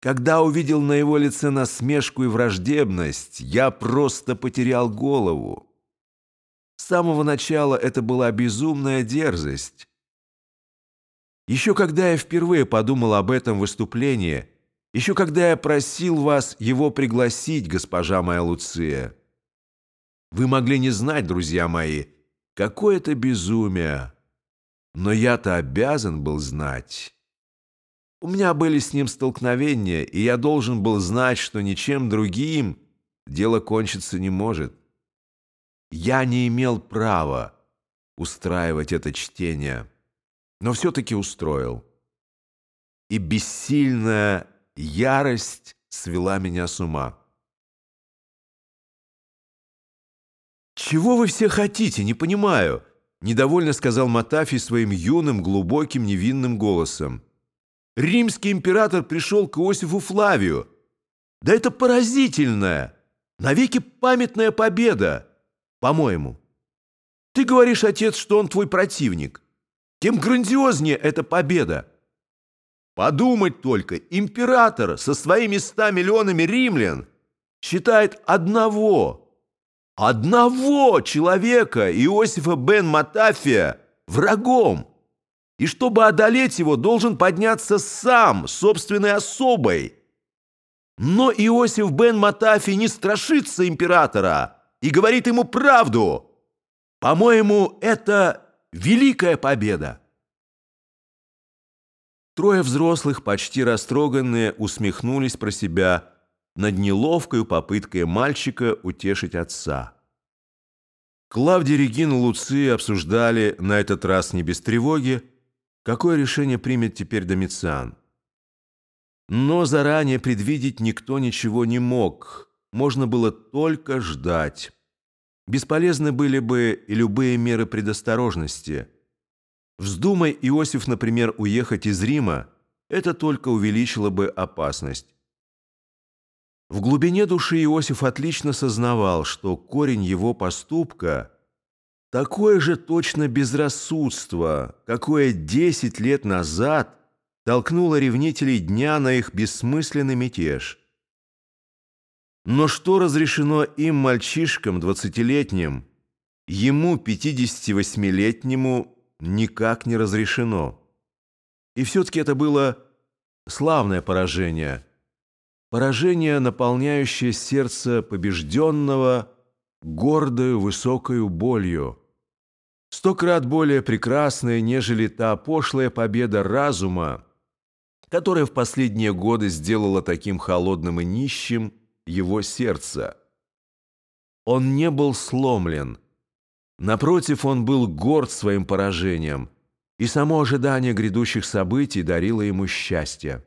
Когда увидел на его лице насмешку и враждебность, я просто потерял голову. С самого начала это была безумная дерзость. Еще когда я впервые подумал об этом выступлении, еще когда я просил вас его пригласить, госпожа моя Луция, вы могли не знать, друзья мои, какое это безумие, но я-то обязан был знать». У меня были с ним столкновения, и я должен был знать, что ничем другим дело кончиться не может. Я не имел права устраивать это чтение, но все-таки устроил. И бессильная ярость свела меня с ума. «Чего вы все хотите? Не понимаю!» — недовольно сказал Матафий своим юным, глубоким, невинным голосом. Римский император пришел к Иосифу Флавию. Да это поразительная, навеки памятная победа, по-моему. Ты говоришь, отец, что он твой противник. Тем грандиознее эта победа. Подумать только, император со своими ста миллионами римлян считает одного, одного человека, Иосифа бен Матафия, врагом и чтобы одолеть его, должен подняться сам, собственной особой. Но Иосиф бен Матафи не страшится императора и говорит ему правду. По-моему, это великая победа. Трое взрослых, почти растроганные, усмехнулись про себя над неловкой попыткой мальчика утешить отца. Клавдий, Регин и обсуждали на этот раз не без тревоги, какое решение примет теперь Домициан. Но заранее предвидеть никто ничего не мог, можно было только ждать. Бесполезны были бы и любые меры предосторожности. Вздумай Иосиф, например, уехать из Рима, это только увеличило бы опасность. В глубине души Иосиф отлично сознавал, что корень его поступка – Такое же точно безрассудство, какое десять лет назад толкнуло ревнителей дня на их бессмысленный мятеж. Но что разрешено им, мальчишкам двадцатилетним, ему, пятидесятивосьмилетнему, никак не разрешено. И все-таки это было славное поражение. Поражение, наполняющее сердце побежденного гордою высокою болью сто крат более прекрасная, нежели та пошлая победа разума, которая в последние годы сделала таким холодным и нищим его сердце. Он не был сломлен. Напротив, он был горд своим поражением, и само ожидание грядущих событий дарило ему счастье.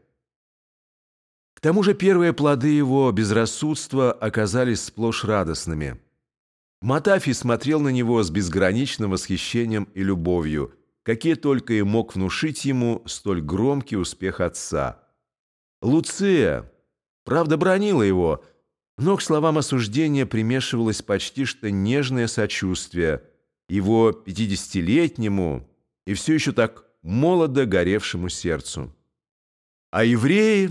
К тому же первые плоды его безрассудства оказались сплошь радостными – Матафий смотрел на него с безграничным восхищением и любовью, какие только и мог внушить ему столь громкий успех отца. Луция, правда, бронила его, но к словам осуждения примешивалось почти что нежное сочувствие его пятидесятилетнему и все еще так молодо горевшему сердцу. А евреи,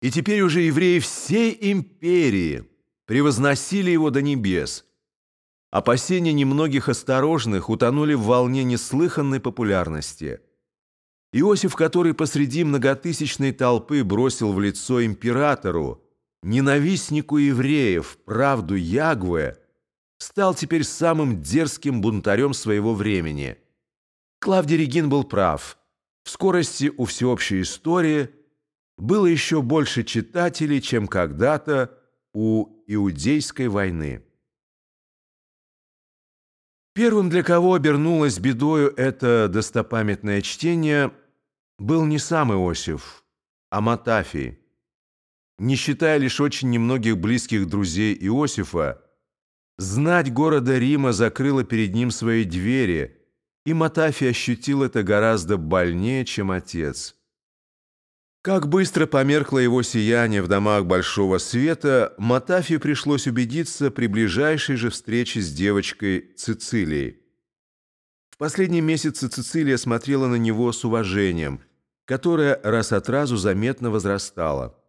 и теперь уже евреи всей империи, превозносили его до небес – Опасения немногих осторожных утонули в волне неслыханной популярности. Иосиф, который посреди многотысячной толпы бросил в лицо императору, ненавистнику евреев, правду Ягве, стал теперь самым дерзким бунтарем своего времени. Клавдий Регин был прав. В скорости у всеобщей истории было еще больше читателей, чем когда-то у Иудейской войны. Первым, для кого обернулось бедою это достопамятное чтение, был не сам Иосиф, а Матафий. Не считая лишь очень немногих близких друзей Иосифа, знать города Рима закрыла перед ним свои двери, и Матафий ощутил это гораздо больнее, чем отец. Как быстро померкло его сияние в домах Большого Света, Матафию пришлось убедиться при ближайшей же встрече с девочкой Цицилией. В последние месяцы Цицилия смотрела на него с уважением, которое раз от разу заметно возрастало.